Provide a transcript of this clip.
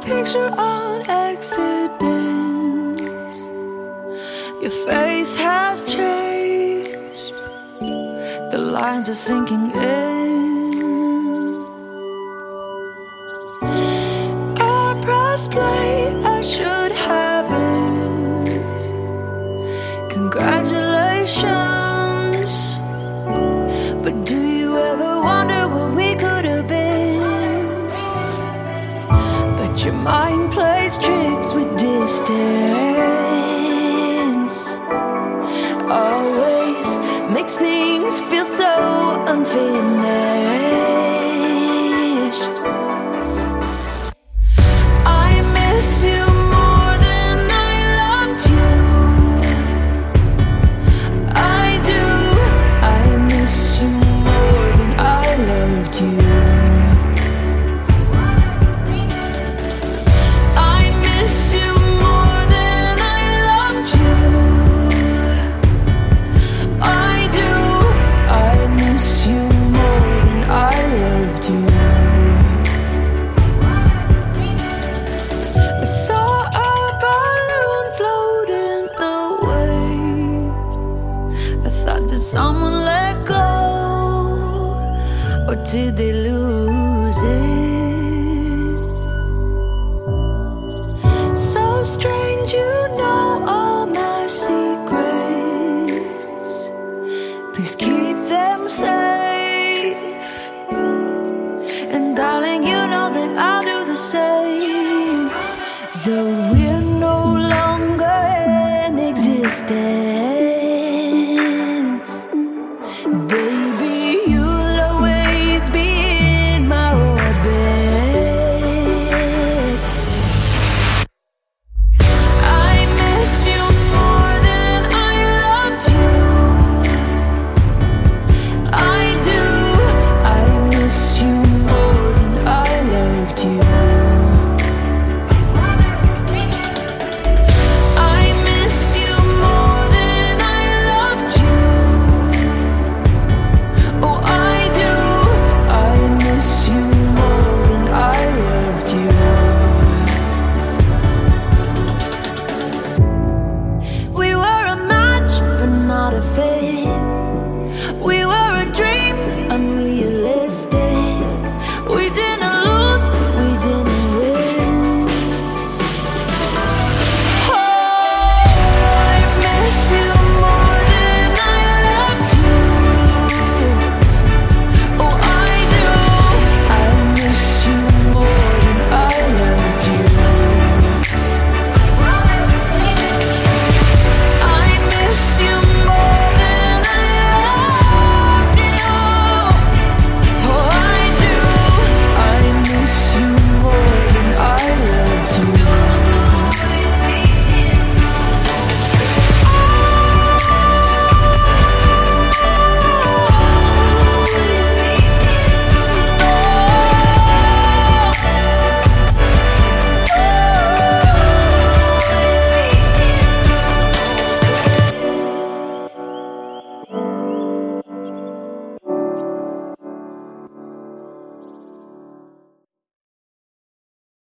picture on accidents. Your face has changed, the lines are sinking in. I press play, I should have it. Congratulations. Your mind plays tricks with distance. Always makes things feel so unfinished. I miss you more than I loved you I do I miss you more than I loved you. Or did they lose it? So strange, you know